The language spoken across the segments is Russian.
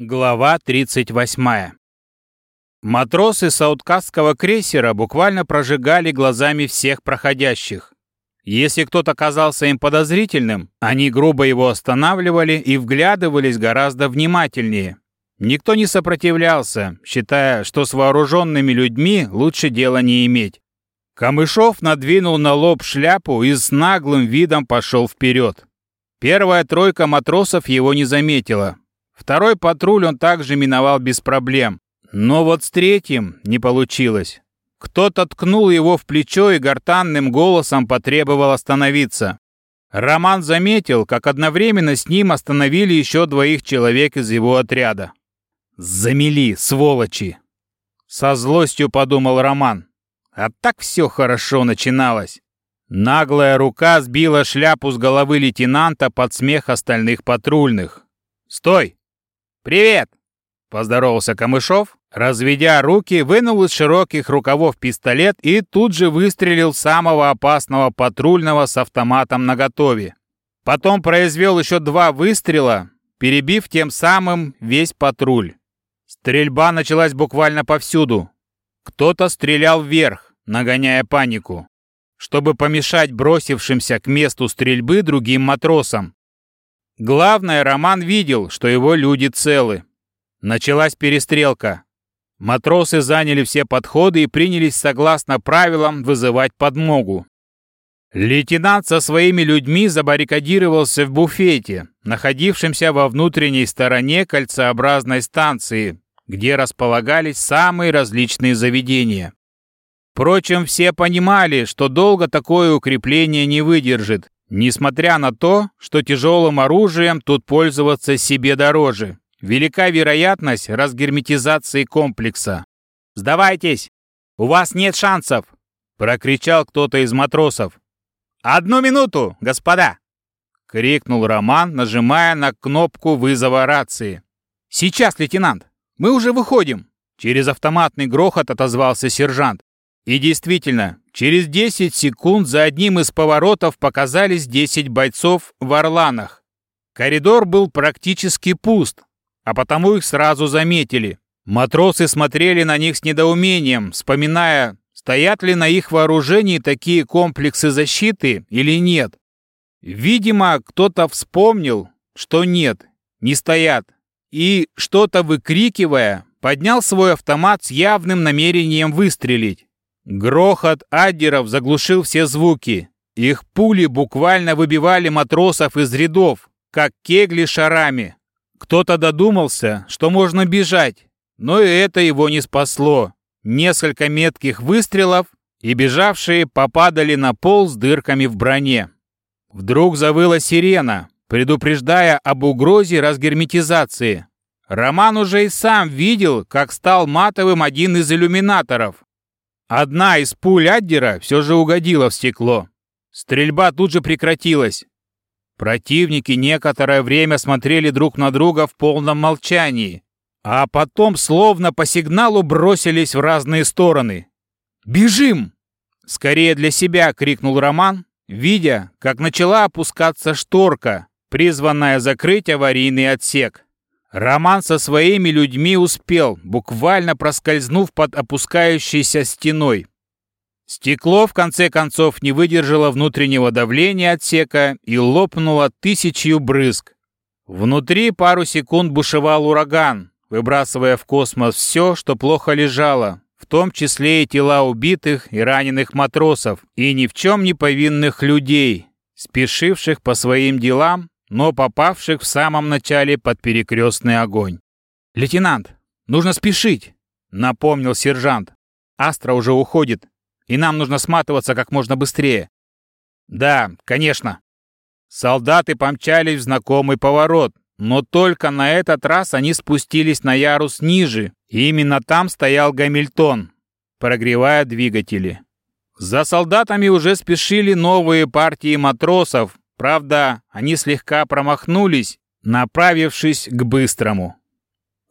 Глава 38. Матросы саудкастского крейсера буквально прожигали глазами всех проходящих. Если кто-то казался им подозрительным, они грубо его останавливали и вглядывались гораздо внимательнее. Никто не сопротивлялся, считая, что с вооруженными людьми лучше дела не иметь. Камышов надвинул на лоб шляпу и с наглым видом пошел вперед. Первая тройка матросов его не заметила, Второй патруль он также миновал без проблем. Но вот с третьим не получилось. Кто-то ткнул его в плечо и гортанным голосом потребовал остановиться. Роман заметил, как одновременно с ним остановили еще двоих человек из его отряда. «Замели, сволочи!» Со злостью подумал Роман. А так все хорошо начиналось. Наглая рука сбила шляпу с головы лейтенанта под смех остальных патрульных. «Стой! «Привет!» — поздоровался Камышов, разведя руки, вынул из широких рукавов пистолет и тут же выстрелил самого опасного патрульного с автоматом наготове. Потом произвел еще два выстрела, перебив тем самым весь патруль. Стрельба началась буквально повсюду. Кто-то стрелял вверх, нагоняя панику, чтобы помешать бросившимся к месту стрельбы другим матросам. Главное, Роман видел, что его люди целы. Началась перестрелка. Матросы заняли все подходы и принялись согласно правилам вызывать подмогу. Лейтенант со своими людьми забаррикадировался в буфете, находившемся во внутренней стороне кольцеобразной станции, где располагались самые различные заведения. Впрочем, все понимали, что долго такое укрепление не выдержит, Несмотря на то, что тяжелым оружием тут пользоваться себе дороже, велика вероятность разгерметизации комплекса. «Сдавайтесь! У вас нет шансов!» — прокричал кто-то из матросов. «Одну минуту, господа!» — крикнул Роман, нажимая на кнопку вызова рации. «Сейчас, лейтенант! Мы уже выходим!» Через автоматный грохот отозвался сержант. И действительно, через 10 секунд за одним из поворотов показались 10 бойцов в орланах. Коридор был практически пуст, а потому их сразу заметили. Матросы смотрели на них с недоумением, вспоминая, стоят ли на их вооружении такие комплексы защиты или нет. Видимо, кто-то вспомнил, что нет, не стоят, и, что-то выкрикивая, поднял свой автомат с явным намерением выстрелить. Грохот аддеров заглушил все звуки. Их пули буквально выбивали матросов из рядов, как кегли шарами. Кто-то додумался, что можно бежать, но и это его не спасло. Несколько метких выстрелов, и бежавшие попадали на пол с дырками в броне. Вдруг завыла сирена, предупреждая об угрозе разгерметизации. Роман уже и сам видел, как стал матовым один из иллюминаторов, Одна из пуль Аддера все же угодила в стекло. Стрельба тут же прекратилась. Противники некоторое время смотрели друг на друга в полном молчании, а потом словно по сигналу бросились в разные стороны. «Бежим!» Скорее для себя крикнул Роман, видя, как начала опускаться шторка, призванная закрыть аварийный отсек. Роман со своими людьми успел, буквально проскользнув под опускающейся стеной. Стекло, в конце концов, не выдержало внутреннего давления отсека и лопнуло тысячью брызг. Внутри пару секунд бушевал ураган, выбрасывая в космос все, что плохо лежало, в том числе и тела убитых и раненых матросов, и ни в чем не повинных людей, спешивших по своим делам но попавших в самом начале под перекрестный огонь. «Лейтенант, нужно спешить!» — напомнил сержант. «Астра уже уходит, и нам нужно сматываться как можно быстрее». «Да, конечно». Солдаты помчались в знакомый поворот, но только на этот раз они спустились на ярус ниже, и именно там стоял Гамильтон, прогревая двигатели. За солдатами уже спешили новые партии матросов, Правда, они слегка промахнулись, направившись к быстрому.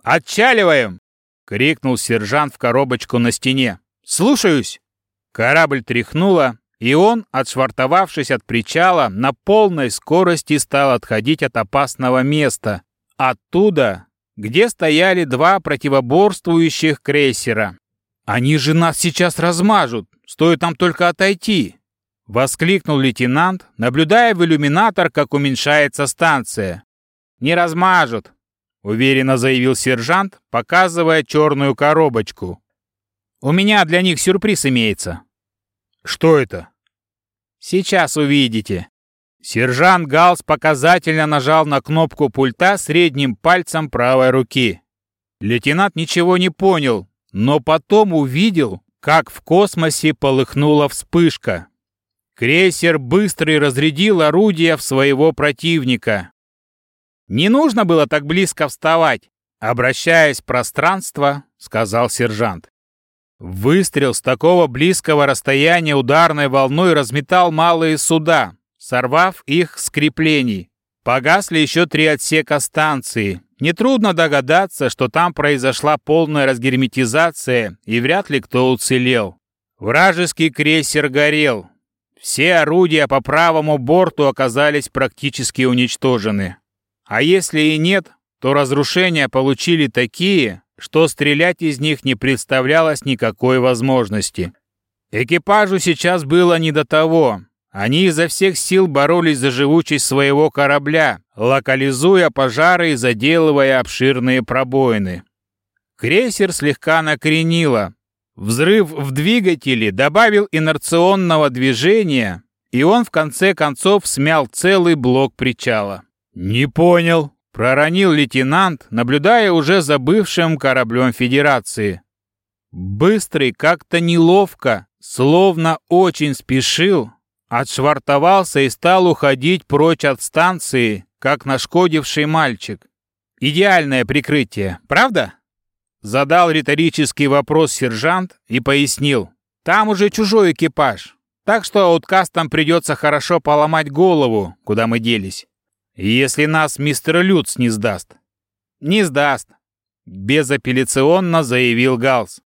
«Отчаливаем!» — крикнул сержант в коробочку на стене. «Слушаюсь!» Корабль тряхнуло, и он, отшвартовавшись от причала, на полной скорости стал отходить от опасного места. Оттуда где стояли два противоборствующих крейсера. «Они же нас сейчас размажут, стоит нам только отойти!» — воскликнул лейтенант, наблюдая в иллюминатор, как уменьшается станция. «Не размажут!» — уверенно заявил сержант, показывая черную коробочку. «У меня для них сюрприз имеется». «Что это?» «Сейчас увидите». Сержант Галс показательно нажал на кнопку пульта средним пальцем правой руки. Лейтенант ничего не понял, но потом увидел, как в космосе полыхнула вспышка. Крейсер быстро разрядил орудия в своего противника. «Не нужно было так близко вставать», — обращаясь в пространство, сказал сержант. Выстрел с такого близкого расстояния ударной волной разметал малые суда, сорвав их с креплений. Погасли еще три отсека станции. Нетрудно догадаться, что там произошла полная разгерметизация, и вряд ли кто уцелел. Вражеский крейсер горел. Все орудия по правому борту оказались практически уничтожены. А если и нет, то разрушения получили такие, что стрелять из них не представлялось никакой возможности. Экипажу сейчас было не до того. Они изо всех сил боролись за живучесть своего корабля, локализуя пожары и заделывая обширные пробоины. Крейсер слегка накренило. Взрыв в двигателе добавил инерционного движения, и он в конце концов смял целый блок причала. «Не понял», — проронил лейтенант, наблюдая уже за бывшим кораблем Федерации. Быстрый, как-то неловко, словно очень спешил, Отшвартовался и стал уходить прочь от станции, как нашкодивший мальчик. Идеальное прикрытие, правда? Задал риторический вопрос сержант и пояснил. Там уже чужой экипаж, так что ауткастам придется хорошо поломать голову, куда мы делись. Если нас мистер Люц не сдаст. Не сдаст, безапелляционно заявил Галс.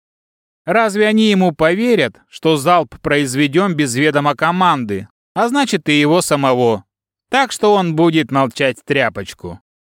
Разве они ему поверят, что залп произведем без ведома команды, а значит и его самого? Так что он будет молчать тряпочку.